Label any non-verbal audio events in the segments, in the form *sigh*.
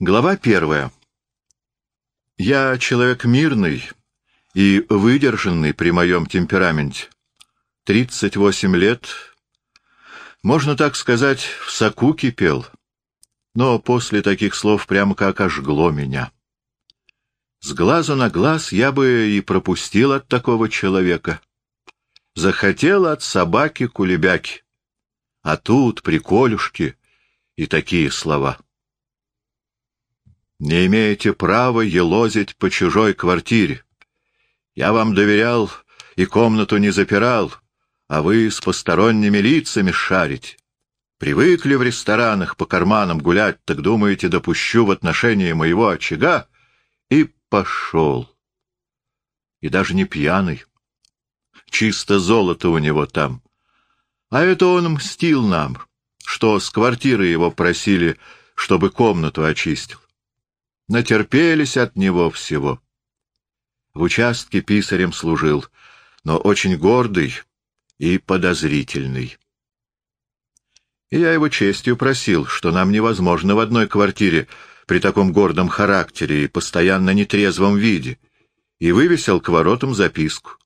Глава первая. Я человек мирный и выдержанный при моем темпераменте. Тридцать восемь лет, можно так сказать, в соку кипел, но после таких слов прямо как ожгло меня. С глазу на глаз я бы и пропустил от такого человека. Захотел от собаки-кулебяки, а тут приколюшки и такие слова — не имеете права елозить по чужой квартире. Я вам доверял и комнату не запирал, а вы с посторонними лицами шарите. Привыкли в ресторанах по карманам гулять, так думаете, допущу в отношении моего очага? И пошел. И даже не пьяный. Чисто золото у него там. А это он мстил нам, что с квартиры его просили, чтобы комнату очистил натерпелись от него всего. В участке писарем служил, но очень гордый и подозрительный. И я его честью просил, что нам невозможно в одной квартире при таком гордом характере и постоянно нетрезвом виде, и вывесил к воротам записку.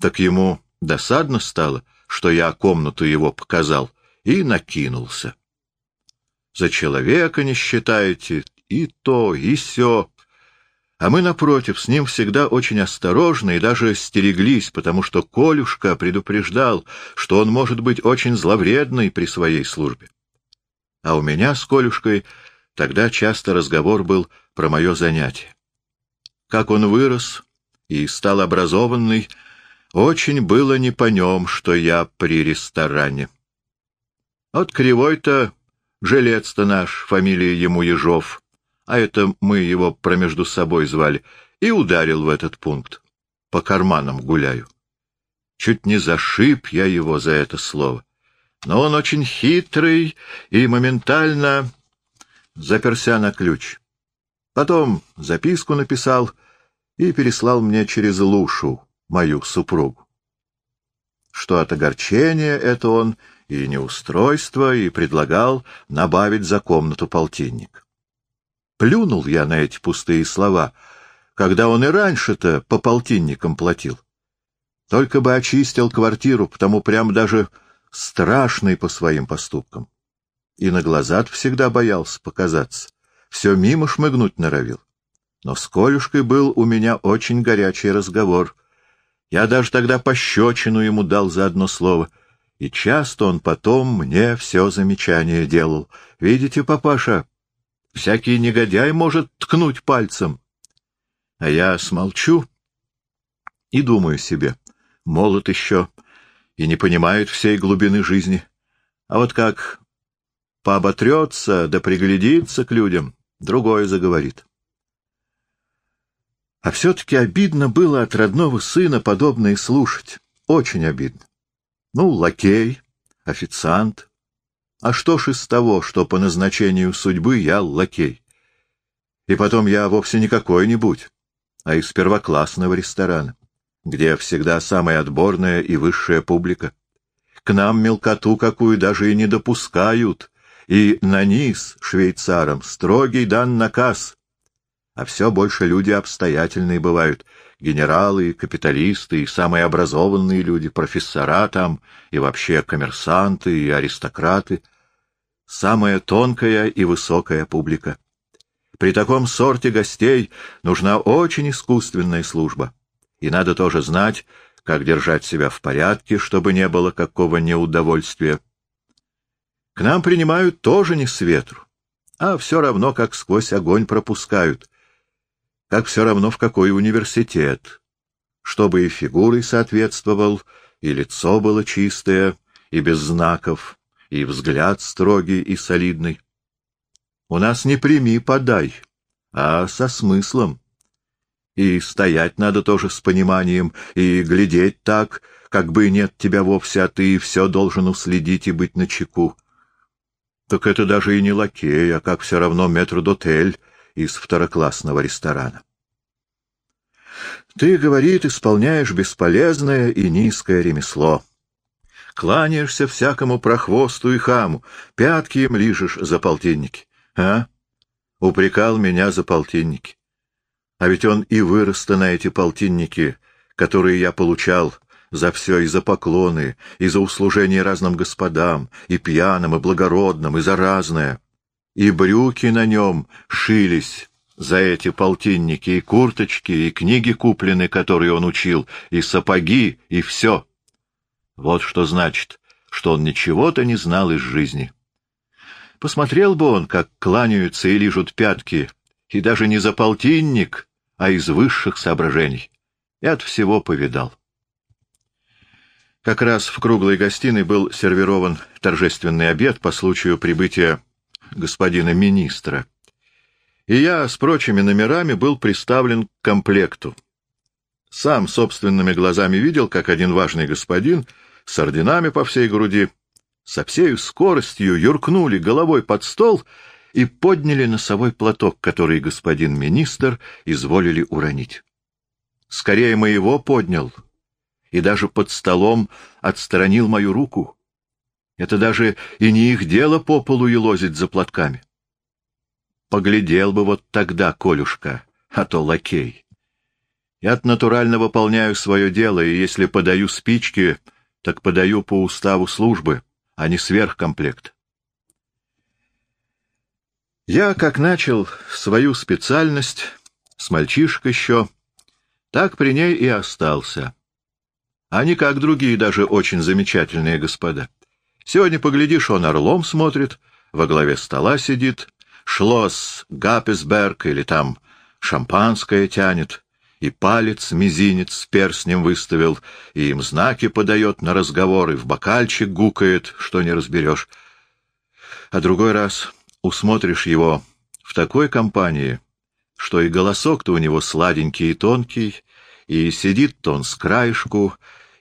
Так ему досадно стало, что я комнату его показал, и накинулся. За человека не считаете, и то, и сё. А мы, напротив, с ним всегда очень осторожны и даже стереглись, потому что Колюшка предупреждал, что он может быть очень зловредный при своей службе. А у меня с Колюшкой тогда часто разговор был про мое занятие. Как он вырос и стал образованный, очень было не по нем, что я при ресторане. Вот кривой-то жилец-то наш, фамилия ему Ежов, а это мы его промежду собой звали, и ударил в этот пункт. По карманам гуляю. Чуть не зашиб я его за это слово. Но он очень хитрый и моментально заперся на ключ. Потом записку написал и переслал мне через Лушу, мою супругу. Что от огорчения это он и неустройство, и предлагал набавить за комнату полтинник. Плюнул я на эти пустые слова, когда он и раньше-то по полтинникам платил. Только бы очистил квартиру, потому прям даже страшный по своим поступкам. И на глаза всегда боялся показаться, все мимо шмыгнуть норовил. Но с Колюшкой был у меня очень горячий разговор. Я даже тогда пощечину ему дал за одно слово, и часто он потом мне все замечание делал. Видите, папаша, Всякий негодяй может ткнуть пальцем. А я смолчу и думаю себе, молод еще и не понимает всей глубины жизни. А вот как пооботрется да приглядится к людям, другое заговорит. А все-таки обидно было от родного сына подобное слушать. Очень обидно. Ну, лакей, официант, а что ж из того, что по назначению судьбы я лакей? И потом я вовсе не какой-нибудь, а из первоклассного ресторана, где всегда самая отборная и высшая публика. К нам мелкоту какую даже и не допускают, и на низ швейцарам строгий дан наказ. А все больше люди обстоятельные бывают, генералы, капиталисты и самые образованные люди, профессора там, и вообще коммерсанты и аристократы, самая тонкая и высокая публика. При таком сорте гостей нужна очень искусственная служба, и надо тоже знать, как держать себя в порядке, чтобы не было какого неудовольствия. К нам принимают тоже не с ветру, а все равно как сквозь огонь пропускают — как все равно в какой университет, чтобы и фигурой соответствовал, и лицо было чистое, и без знаков, и взгляд строгий и солидный. У нас не прими, подай, а со смыслом. И стоять надо тоже с пониманием, и глядеть так, как бы нет тебя вовсе, а ты все должен уследить и быть начеку. Так это даже и не лакей, а как все равно метрдотель, из второклассного ресторана. Ты, говорит, исполняешь бесполезное и низкое ремесло. Кланяешься всякому прохвосту и хаму, пятки им лижешь за полтинники. А? упрекал меня за полтинники. А ведь он и вырос-то на эти полтинники, которые я получал за все и за поклоны, и за услужение разным господам, и пьяным, и благородным, и за разное. И брюки на нем шились за эти полтинники, и курточки, и книги куплены, которые он учил, и сапоги, и все. Вот что значит, что он ничего-то не знал из жизни. Посмотрел бы он, как кланяются и лижут пятки, и даже не за полтинник, а из высших соображений. И от всего повидал. Как раз в круглой гостиной был сервирован торжественный обед по случаю прибытия господина министра. И я с прочими номерами был приставлен к комплекту. Сам собственными глазами видел, как один важный господин с орденами по всей груди со всей скоростью юркнули головой под стол и подняли носовой платок, который господин министр изволили уронить. Скорее моего поднял — и даже под столом отстранил мою руку. Это даже и не их дело по полу елозить за платками. Поглядел бы вот тогда, Колюшка, а то лакей. Я натурально выполняю свое дело, и если подаю спички, так подаю по уставу службы, а не сверхкомплект. Я, как начал свою специальность, с мальчишек еще, так при ней и остался. Они, как другие, даже очень замечательные господа. Сегодня, поглядишь, он орлом смотрит, во главе стола сидит, шлос Гаппесберг или там шампанское тянет, и палец мизинец с перстнем выставил, и им знаки подает на разговор, и в бокальчик гукает, что не разберешь. А другой раз усмотришь его в такой компании, что и голосок-то у него сладенький и тонкий, и сидит-то он с краешку,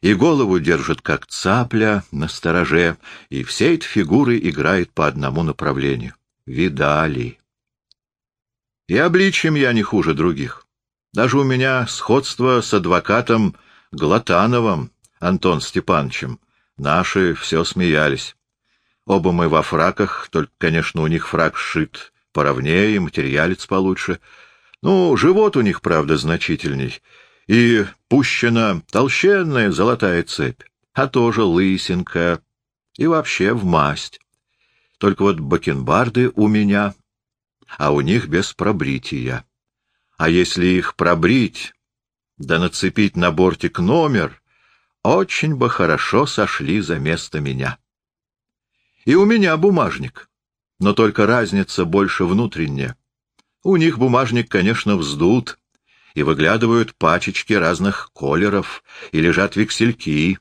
и голову держит как цапля на стороже, и все эти фигуры играет по одному направлению. Видали. И обличием я не хуже других. Даже у меня сходство с адвокатом Глотановым, Антон Степановичем. Наши все смеялись. Оба мы во фраках, только, конечно, у них фрак сшит поровнее, материалец получше. Ну, живот у них, правда, значительней — и пущена толщенная золотая цепь, а тоже лысинка, и вообще в масть. Только вот бакенбарды у меня, а у них без пробрития. А если их пробрить, да нацепить на бортик номер, очень бы хорошо сошли за место меня. И у меня бумажник, но только разница больше внутренняя. У них бумажник, конечно, вздут, и выглядывают пачечки разных колеров, и лежат вексельки.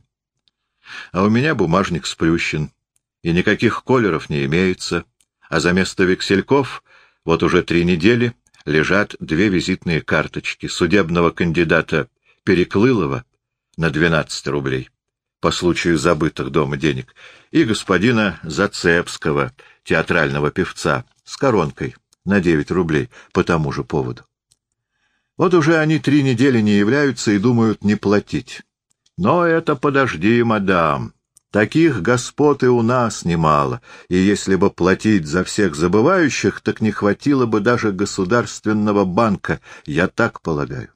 А у меня бумажник сплющен, и никаких колеров не имеется, а за место вексельков вот уже три недели лежат две визитные карточки судебного кандидата Переклылова на 12 рублей по случаю забытых дома денег, и господина Зацепского, театрального певца, с коронкой на 9 рублей по тому же поводу. Вот уже они три недели не являются и думают не платить. Но это подожди, мадам. Таких господ и у нас немало, и если бы платить за всех забывающих, так не хватило бы даже государственного банка, я так полагаю.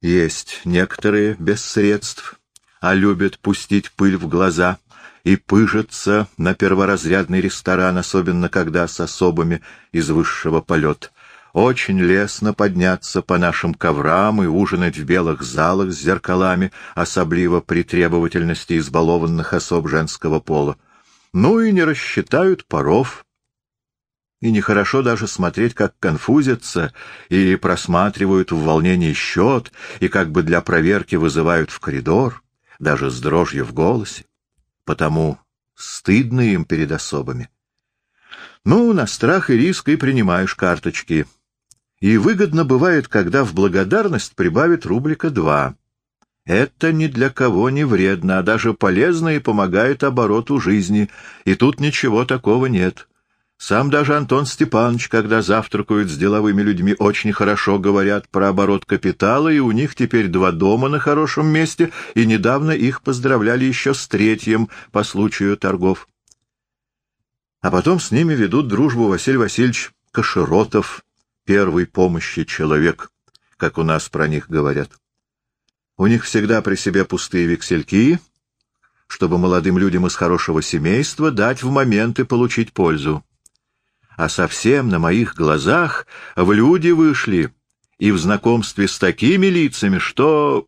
Есть некоторые без средств, а любят пустить пыль в глаза и пыжиться на перворазрядный ресторан, особенно когда с особыми из высшего полета. Очень лестно подняться по нашим коврам и ужинать в белых залах с зеркалами, особливо при требовательности избалованных особ женского пола. Ну и не рассчитают паров. И нехорошо даже смотреть, как конфузятся и просматривают в волнении счет, и как бы для проверки вызывают в коридор, даже с дрожью в голосе. Потому стыдно им перед особами. Ну, на страх и риск и принимаешь карточки — и выгодно бывает, когда в благодарность прибавит рублика два. Это ни для кого не вредно, а даже полезно и помогает обороту жизни, и тут ничего такого нет. Сам даже Антон Степанович, когда завтракают с деловыми людьми, очень хорошо говорят про оборот капитала, и у них теперь два дома на хорошем месте, и недавно их поздравляли еще с третьим по случаю торгов. А потом с ними ведут дружбу Василий Васильевич Каширотов, первой помощи человек, как у нас про них говорят. У них всегда при себе пустые вексельки, чтобы молодым людям из хорошего семейства дать в моменты получить пользу. А совсем на моих глазах в люди вышли и в знакомстве с такими лицами, что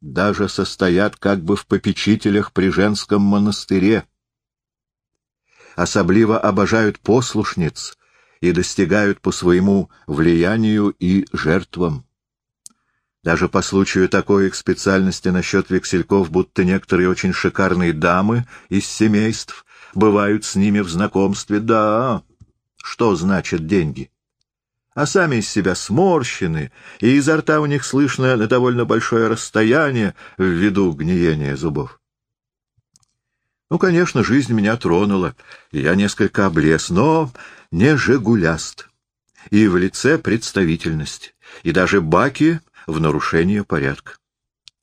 даже состоят как бы в попечителях при женском монастыре. Особливо обожают послушниц и достигают по своему влиянию и жертвам. Даже по случаю такой их специальности насчет вексельков, будто некоторые очень шикарные дамы из семейств бывают с ними в знакомстве. Да, что значит деньги? А сами из себя сморщены, и изо рта у них слышно на довольно большое расстояние ввиду гниения зубов. Ну, конечно, жизнь меня тронула, и я несколько облез, но не жигуляст. И в лице представительность, и даже баки в нарушение порядка.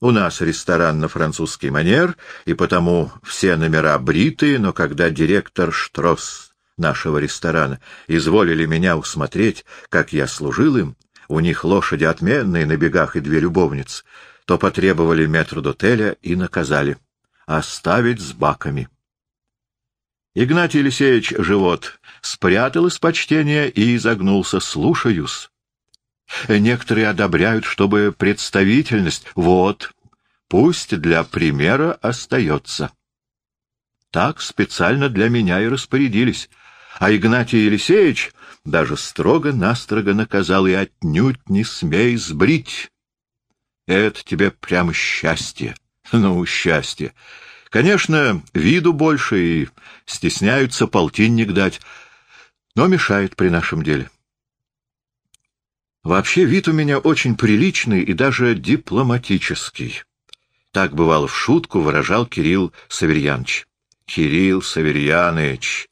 У нас ресторан на французский манер, и потому все номера бритые, но когда директор Штросс нашего ресторана изволили меня усмотреть, как я служил им, у них лошади отменные на бегах и две любовницы, то потребовали метрдотеля и наказали оставить с баками. Игнатий Елисеевич живот спрятал из почтения и изогнулся. «Слушаюсь». Некоторые одобряют, чтобы представительность, вот, пусть для примера остается. Так специально для меня и распорядились. А Игнатий Елисеевич даже строго-настрого наказал и отнюдь не смей сбрить. Это тебе прямо счастье. *laughs* Ну, счастье. Конечно, виду больше и стесняются полтинник дать, но мешает при нашем деле. Вообще вид у меня очень приличный и даже дипломатический. Так, бывало, в шутку выражал Кирилл Саверьянович. Кирилл Саверьяныч!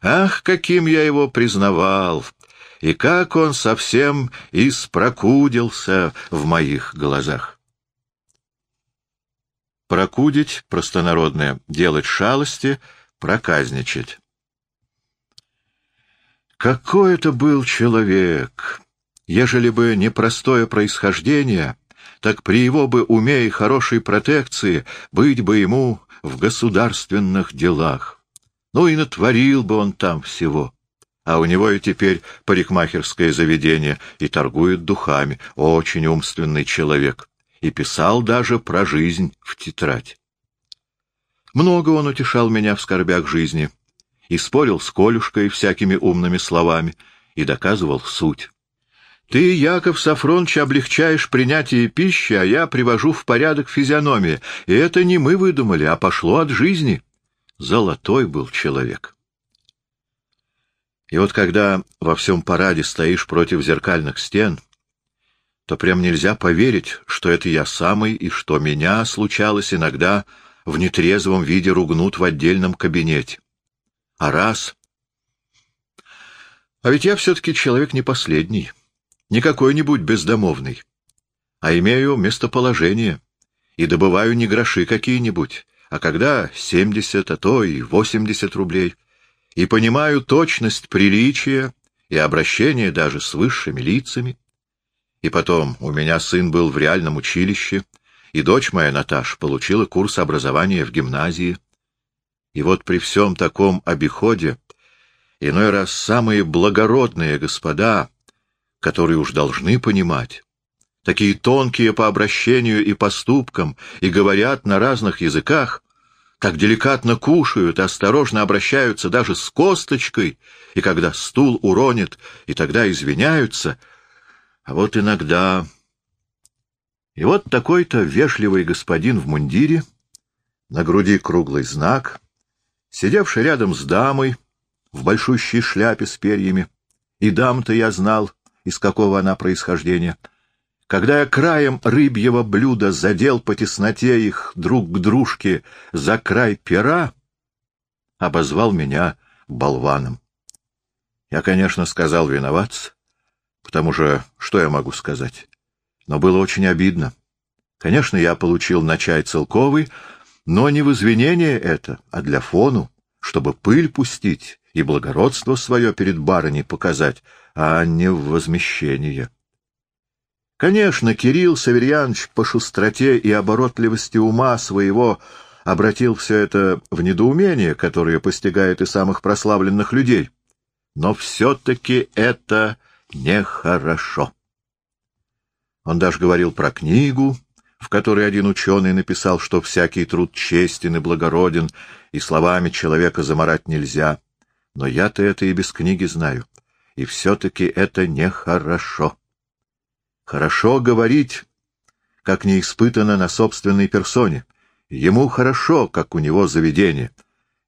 Ах, каким я его признавал! И как он совсем испрокудился в моих глазах! Прокудить, простонародное, делать шалости, проказничать. Какой это был человек! Ежели бы не простое происхождение, так при его бы уме и хорошей протекции быть бы ему в государственных делах. Ну и натворил бы он там всего. А у него и теперь парикмахерское заведение и торгует духами. Очень умственный человек. И писал даже про жизнь в тетрадь. Много он утешал меня в скорбях жизни. И спорил с Колюшкой всякими умными словами, и доказывал суть. Ты, Яков Сафронович, облегчаешь принятие пищи, а я привожу в порядок физиономии. И это не мы выдумали, а пошло от жизни. Золотой был человек. И вот когда во всем параде стоишь против зеркальных стен, то прям нельзя поверить, что это я самый, и что меня случалось иногда в нетрезвом виде ругнут в отдельном кабинете. А раз... А ведь я все-таки человек не последний не какой-нибудь бездомовный, а имею местоположение и добываю не гроши какие-нибудь, а когда семьдесят, а то и восемьдесят рублей, и понимаю точность приличия и обращения даже с высшими лицами. И потом, у меня сын был в реальном училище, и дочь моя, Наташа, получила курс образования в гимназии. И вот при всем таком обиходе иной раз самые благородные господа которые уж должны понимать. Такие тонкие по обращению и поступкам, и говорят на разных языках, так деликатно кушают осторожно обращаются даже с косточкой, и когда стул уронит, и тогда извиняются. А вот иногда... И вот такой-то вежливый господин в мундире, на груди круглый знак, сидевший рядом с дамой в большущей шляпе с перьями, и дам-то я знал, из какого она происхождения. Когда я краем рыбьего блюда задел по тесноте их друг к дружке за край пера, обозвал меня болваном. Я, конечно, сказал виноват, потому что что я могу сказать? Но было очень обидно. Конечно, я получил на чай целковый, но не в извинение это, а для фону, чтобы пыль пустить и благородство свое перед барыней показать, а не в возмещение. Конечно, Кирилл Саверьянович по шустроте и оборотливости ума своего обратил все это в недоумение, которое постигает и самых прославленных людей. Но все-таки это нехорошо. Он даже говорил про книгу, в которой один ученый написал, что всякий труд честен и благороден, и словами человека заморать нельзя. Но я-то это и без книги знаю. И все-таки это нехорошо. Хорошо говорить, как не испытано на собственной персоне. Ему хорошо, как у него заведение.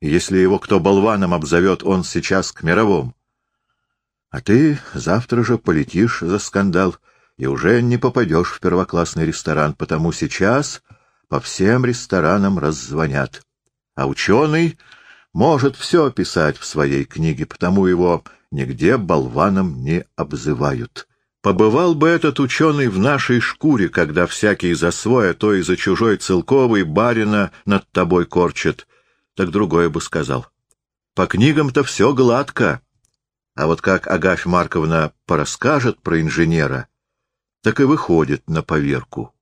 И если его кто болваном обзовет, он сейчас к мировому. А ты завтра же полетишь за скандал — и уже не попадешь в первоклассный ресторан, потому сейчас по всем ресторанам раззвонят. А ученый может все описать в своей книге, потому его нигде болваном не обзывают. Побывал бы этот ученый в нашей шкуре, когда всякий за свой, а то и за чужой целковый барина над тобой корчит, так другое бы сказал. По книгам-то все гладко. А вот как Агафь Марковна порасскажет про инженера — так и выходит на поверку.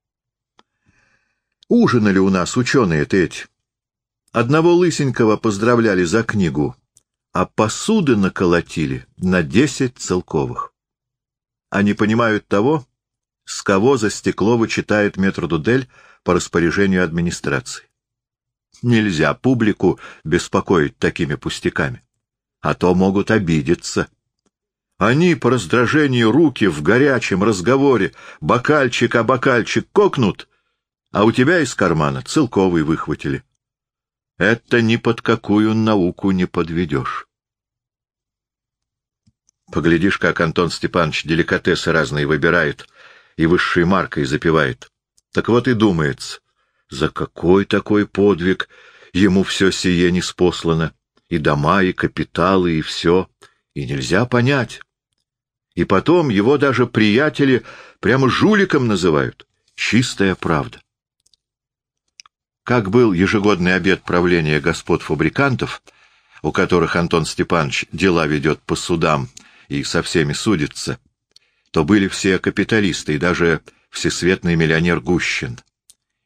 Ужинали у нас ученые-то эти. Одного лысенького поздравляли за книгу, а посуды наколотили на десять целковых. Они понимают того, с кого за стекло вычитает метрдудель по распоряжению администрации. Нельзя публику беспокоить такими пустяками, а то могут обидеться. Они по раздражению руки в горячем разговоре бокальчик о бокальчик кокнут, а у тебя из кармана целковый выхватили. Это ни под какую науку не подведешь. Поглядишь, как Антон Степанович деликатесы разные выбирает и высшей маркой запивает. Так вот и думается, за какой такой подвиг ему все сие не спослано, и дома, и капиталы, и все, и нельзя понять. И потом его даже приятели прямо жуликом называют. Чистая правда. Как был ежегодный обед правления господ-фабрикантов, у которых Антон Степанович дела ведет по судам и со всеми судится, то были все капиталисты и даже всесветный миллионер Гущин.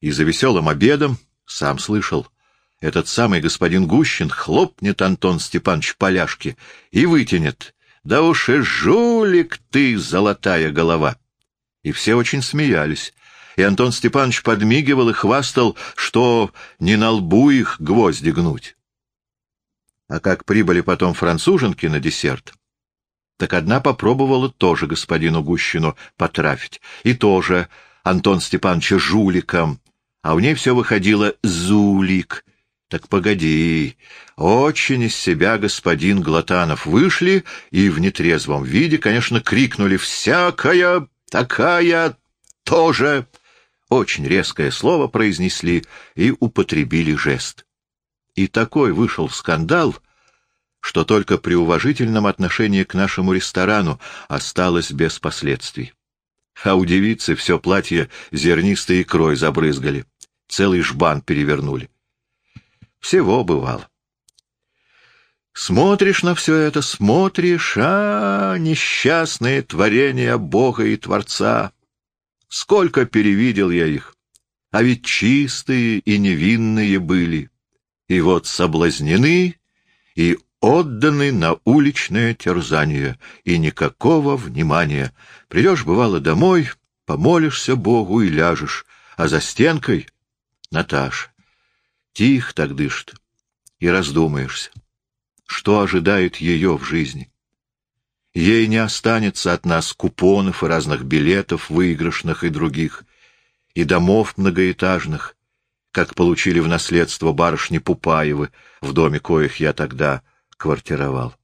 И за веселым обедом, сам слышал, этот самый господин Гущин хлопнет Антон Степанович поляшки и вытянет да уж и жулик ты, золотая голова! И все очень смеялись, и Антон Степанович подмигивал и хвастал, что не на лбу их гвозди гнуть. А как прибыли потом француженки на десерт, так одна попробовала тоже господину Гущину потрафить, и тоже Антон Степановича жуликом, а в ней все выходило «зулик», так погоди, очень из себя господин Глотанов вышли и в нетрезвом виде, конечно, крикнули «Всякая такая тоже!» Очень резкое слово произнесли и употребили жест. И такой вышел скандал, что только при уважительном отношении к нашему ресторану осталось без последствий. А у девицы все платье зернистой икрой забрызгали, целый жбан перевернули. Всего бывало. Смотришь на все это, смотришь, а, несчастные творения Бога и Творца. Сколько перевидел я их, а ведь чистые и невинные были. И вот соблазнены и отданы на уличное терзание, и никакого внимания. Придешь, бывало, домой, помолишься Богу и ляжешь, а за стенкой — Наташа. Тихо так дышит, и раздумаешься, что ожидает ее в жизни. Ей не останется от нас купонов и разных билетов, выигрышных и других, и домов многоэтажных, как получили в наследство барышни Пупаевы, в доме коих я тогда квартировал.